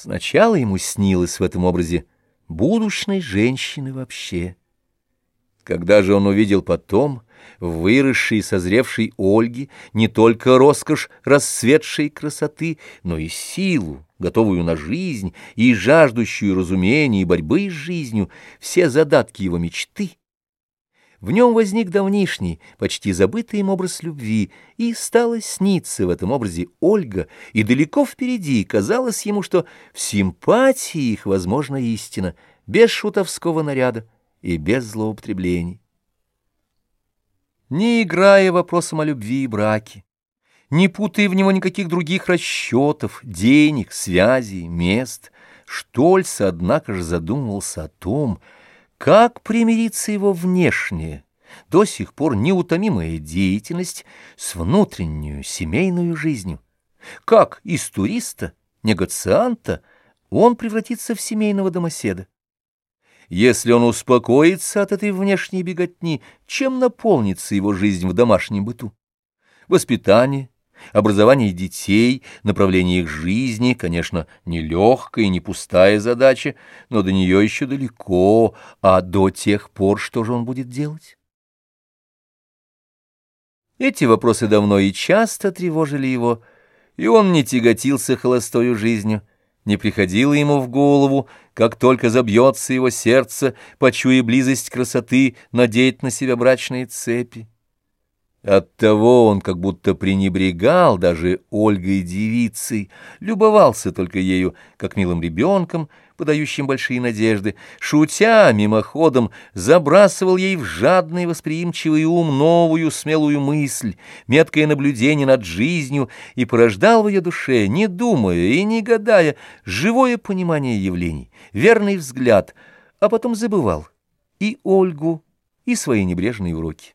Сначала ему снилось в этом образе будущей женщины вообще. Когда же он увидел потом выросшей и созревшей Ольге не только роскошь расцветшей красоты, но и силу, готовую на жизнь, и жаждущую разумения и борьбы с жизнью, все задатки его мечты, в нем возник давнишний, почти забытый им образ любви, и стала сниться в этом образе Ольга, и далеко впереди казалось ему, что в симпатии их возможна истина, без шутовского наряда и без злоупотреблений. Не играя вопросом о любви и браке, не путая в него никаких других расчетов, денег, связей, мест, Штольц, однако же, задумывался о том, как примирится его внешняя, до сих пор неутомимая деятельность с внутреннюю семейную жизнью? Как из туриста, негацианта, он превратится в семейного домоседа? Если он успокоится от этой внешней беготни, чем наполнится его жизнь в домашнем быту? Воспитание, Образование детей, направление их жизни, конечно, не легкая и не пустая задача, но до нее еще далеко, а до тех пор что же он будет делать? Эти вопросы давно и часто тревожили его, и он не тяготился холостою жизнью, не приходило ему в голову, как только забьется его сердце, почуя близость красоты, надеть на себя брачные цепи. Оттого он как будто пренебрегал даже Ольгой девицей, любовался только ею, как милым ребенком, подающим большие надежды, шутя мимоходом забрасывал ей в жадный восприимчивый ум новую смелую мысль, меткое наблюдение над жизнью и порождал в ее душе, не думая и не гадая, живое понимание явлений, верный взгляд, а потом забывал и Ольгу, и свои небрежные уроки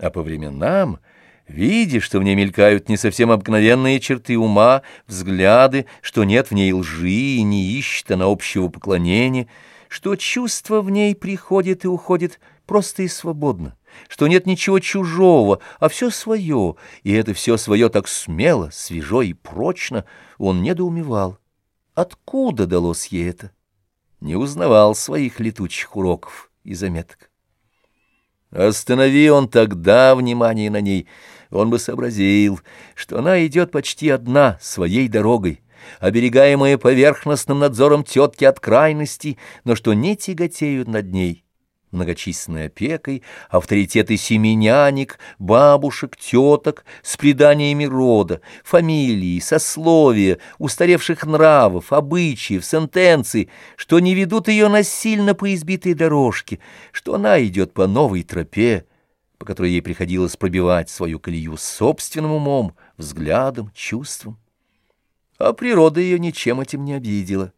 а по временам, видя, что в ней мелькают не совсем обыкновенные черты ума, взгляды, что нет в ней лжи и не ищет она общего поклонения, что чувство в ней приходит и уходит просто и свободно, что нет ничего чужого, а все свое, и это все свое так смело, свежо и прочно, он недоумевал. Откуда далось ей это? Не узнавал своих летучих уроков и заметок. Останови он тогда внимание на ней, он бы сообразил, что она идет почти одна, своей дорогой, оберегаемая поверхностным надзором тетки от крайности, но что не тяготеют над ней многочисленной опекой, авторитеты семеняник, бабушек, теток с преданиями рода, фамилии, сословия, устаревших нравов, обычаев, сентенций, что не ведут ее насильно по избитой дорожке, что она идет по новой тропе, по которой ей приходилось пробивать свою колею собственным умом, взглядом, чувством. А природа ее ничем этим не обидела.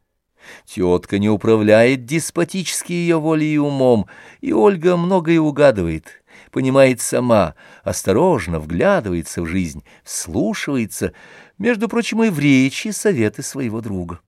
Тетка не управляет деспотически ее волей и умом, и Ольга многое угадывает, понимает сама, осторожно вглядывается в жизнь, слушается, между прочим, и в речи советы своего друга.